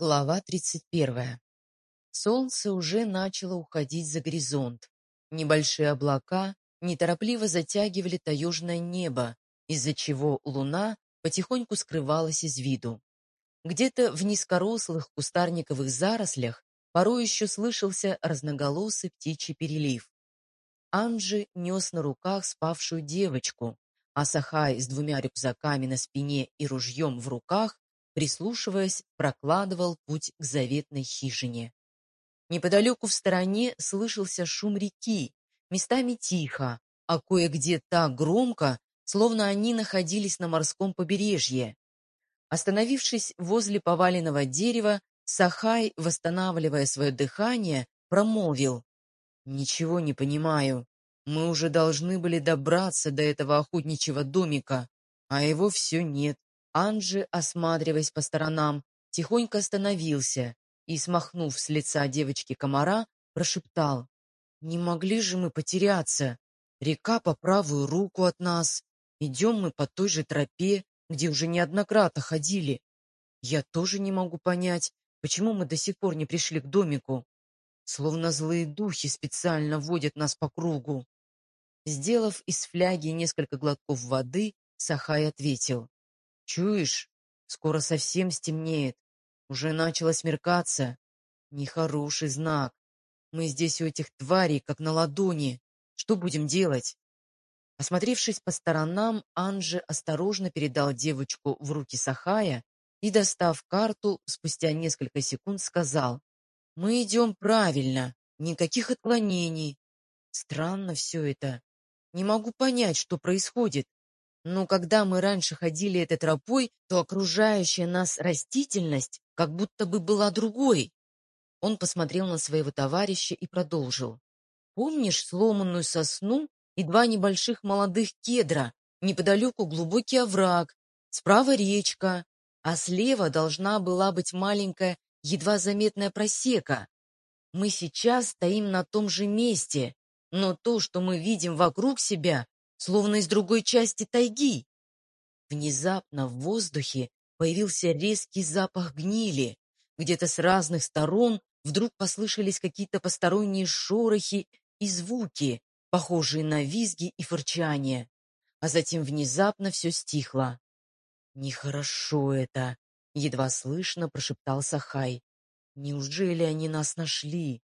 Глава 31. Солнце уже начало уходить за горизонт. Небольшие облака неторопливо затягивали таежное небо, из-за чего луна потихоньку скрывалась из виду. Где-то в низкорослых кустарниковых зарослях порой еще слышался разноголосый птичий перелив. Анджи нес на руках спавшую девочку, а Сахай с двумя рюкзаками на спине и ружьем в руках прислушиваясь, прокладывал путь к заветной хижине. Неподалеку в стороне слышался шум реки, местами тихо, а кое-где так громко, словно они находились на морском побережье. Остановившись возле поваленного дерева, Сахай, восстанавливая свое дыхание, промолвил. «Ничего не понимаю. Мы уже должны были добраться до этого охотничьего домика, а его все нет. Анджи, осматриваясь по сторонам, тихонько остановился и, смахнув с лица девочки комара, прошептал. «Не могли же мы потеряться? Река по правую руку от нас. Идем мы по той же тропе, где уже неоднократно ходили. Я тоже не могу понять, почему мы до сих пор не пришли к домику. Словно злые духи специально водят нас по кругу». Сделав из фляги несколько глотков воды, Сахай ответил. Чуешь? Скоро совсем стемнеет. Уже начало смеркаться. Нехороший знак. Мы здесь у этих тварей, как на ладони. Что будем делать? Осмотревшись по сторонам, Анже осторожно передал девочку в руки Сахая и, достав карту, спустя несколько секунд сказал, «Мы идем правильно, никаких отклонений. Странно все это. Не могу понять, что происходит. Но когда мы раньше ходили этой тропой, то окружающая нас растительность как будто бы была другой. Он посмотрел на своего товарища и продолжил. Помнишь сломанную сосну и два небольших молодых кедра? Неподалеку глубокий овраг, справа речка, а слева должна была быть маленькая, едва заметная просека. Мы сейчас стоим на том же месте, но то, что мы видим вокруг себя, словно из другой части тайги. Внезапно в воздухе появился резкий запах гнили. Где-то с разных сторон вдруг послышались какие-то посторонние шорохи и звуки, похожие на визги и фырчание. А затем внезапно все стихло. «Нехорошо это!» — едва слышно прошептал Сахай. «Неужели они нас нашли?»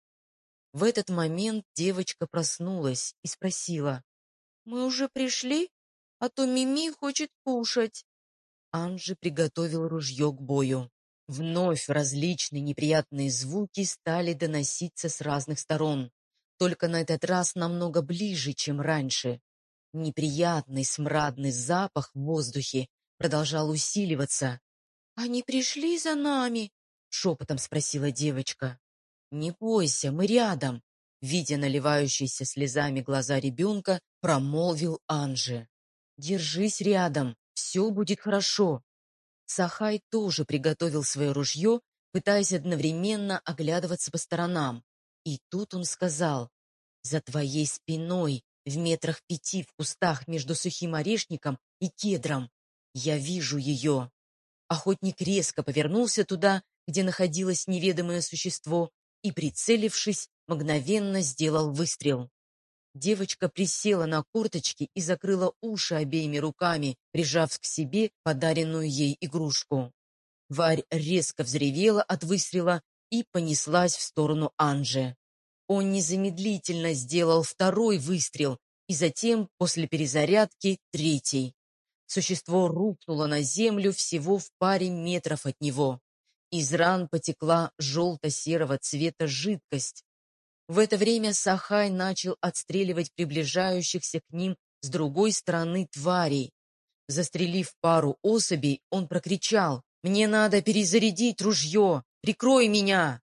В этот момент девочка проснулась и спросила. «Мы уже пришли? А то Мими хочет кушать». Анжи приготовил ружье к бою. Вновь различные неприятные звуки стали доноситься с разных сторон, только на этот раз намного ближе, чем раньше. Неприятный смрадный запах в воздухе продолжал усиливаться. «Они пришли за нами?» — шепотом спросила девочка. «Не бойся, мы рядом», Видя наливающиеся слезами глаза ребенка, промолвил Анже. «Держись рядом, все будет хорошо». Сахай тоже приготовил свое ружье, пытаясь одновременно оглядываться по сторонам. И тут он сказал, «За твоей спиной, в метрах пяти в кустах между сухим орешником и кедром, я вижу ее». Охотник резко повернулся туда, где находилось неведомое существо, и, прицелившись, мгновенно сделал выстрел. Девочка присела на корточки и закрыла уши обеими руками, прижав к себе подаренную ей игрушку. Варь резко взревела от выстрела и понеслась в сторону Анжи. Он незамедлительно сделал второй выстрел и затем, после перезарядки, третий. Существо рухнуло на землю всего в паре метров от него. Из ран потекла желто-серого цвета жидкость. В это время Сахай начал отстреливать приближающихся к ним с другой стороны тварей. Застрелив пару особей, он прокричал «Мне надо перезарядить ружье! Прикрой меня!»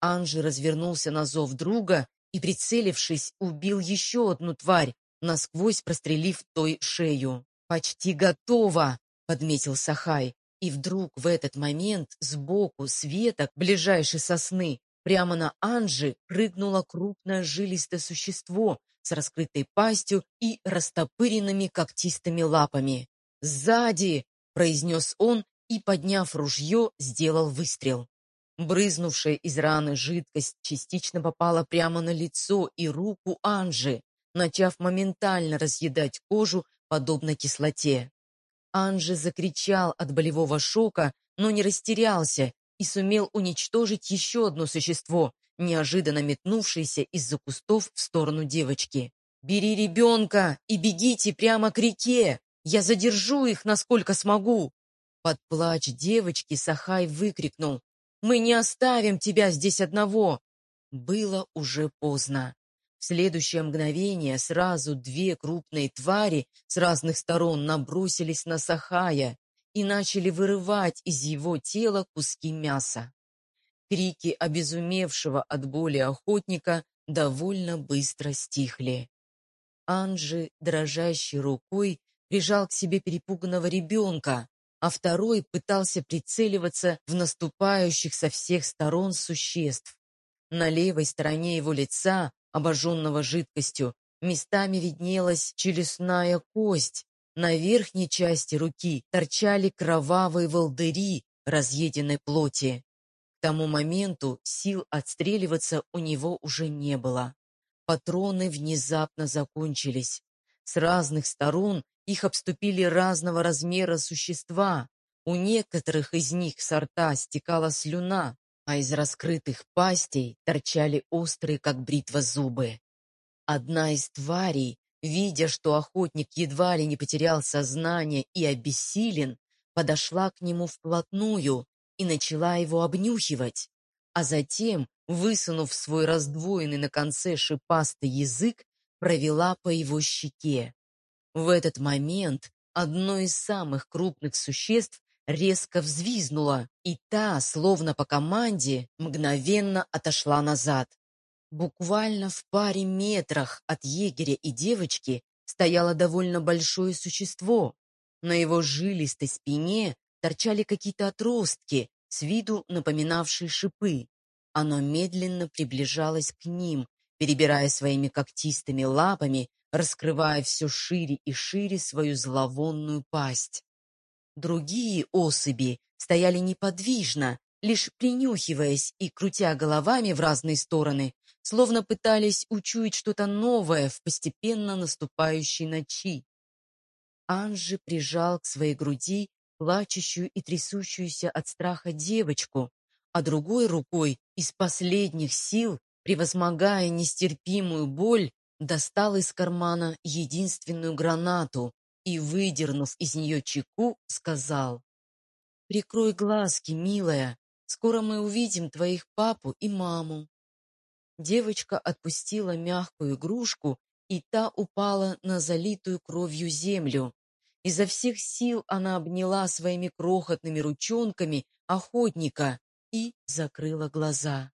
Анжи развернулся на зов друга и, прицелившись, убил еще одну тварь, насквозь прострелив той шею. «Почти готово!» — подметил Сахай. И вдруг в этот момент сбоку с веток ближайшей сосны прямо на Анжи прыгнуло крупное жилистое существо с раскрытой пастью и растопыренными когтистыми лапами. «Сзади!» — произнес он и, подняв ружье, сделал выстрел. Брызнувшая из раны жидкость частично попала прямо на лицо и руку Анжи, начав моментально разъедать кожу, подобно кислоте. Анжи закричал от болевого шока, но не растерялся и сумел уничтожить еще одно существо, неожиданно метнувшееся из-за кустов в сторону девочки. «Бери ребенка и бегите прямо к реке! Я задержу их, насколько смогу!» Под плач девочки Сахай выкрикнул «Мы не оставим тебя здесь одного!» Было уже поздно. В следующее мгновение сразу две крупные твари с разных сторон набросились на Сахая и начали вырывать из его тела куски мяса. Крики обезумевшего от боли охотника довольно быстро стихли. Анжи, дрожащей рукой, прижал к себе перепуганного ребенка, а второй пытался прицеливаться в наступающих со всех сторон существ. На левой стороне его лица, обожженного жидкостью, местами виднелась челюстная кость, на верхней части руки торчали кровавые волдыри разъеденной плоти. К тому моменту сил отстреливаться у него уже не было. Патроны внезапно закончились. С разных сторон их обступили разного размера существа. У некоторых из них с рта стекала слюна, а из раскрытых пастей торчали острые, как бритва, зубы. Одна из тварей, видя, что охотник едва ли не потерял сознание и обессилен, подошла к нему вплотную и начала его обнюхивать, а затем высунув свой раздвоенный на конце шипастый язык, провела по его щеке. В этот момент одно из самых крупных существ резко взвизнуло, и та, словно по команде, мгновенно отошла назад. Буквально в паре метрах от егеря и девочки стояло довольно большое существо. На его жилистой спине торчали какие-то отростки, с виду напоминавшие шипы. Оно медленно приближалось к ним, перебирая своими когтистыми лапами, раскрывая все шире и шире свою зловонную пасть. Другие особи стояли неподвижно, лишь принюхиваясь и крутя головами в разные стороны, словно пытались учуять что-то новое в постепенно наступающей ночи. Анжи прижал к своей груди плачущую и трясущуюся от страха девочку, а другой рукой из последних сил, превозмогая нестерпимую боль, достал из кармана единственную гранату и, выдернув из нее чеку, сказал «Прикрой глазки, милая, скоро мы увидим твоих папу и маму». Девочка отпустила мягкую игрушку, и та упала на залитую кровью землю. Изо всех сил она обняла своими крохотными ручонками охотника, и закрыла глаза.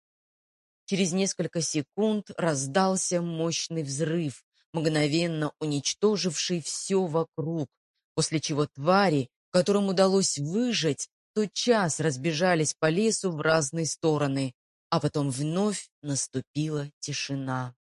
Через несколько секунд раздался мощный взрыв, мгновенно уничтоживший все вокруг, после чего твари, которым удалось выжить, тотчас разбежались по лесу в разные стороны, а потом вновь наступила тишина.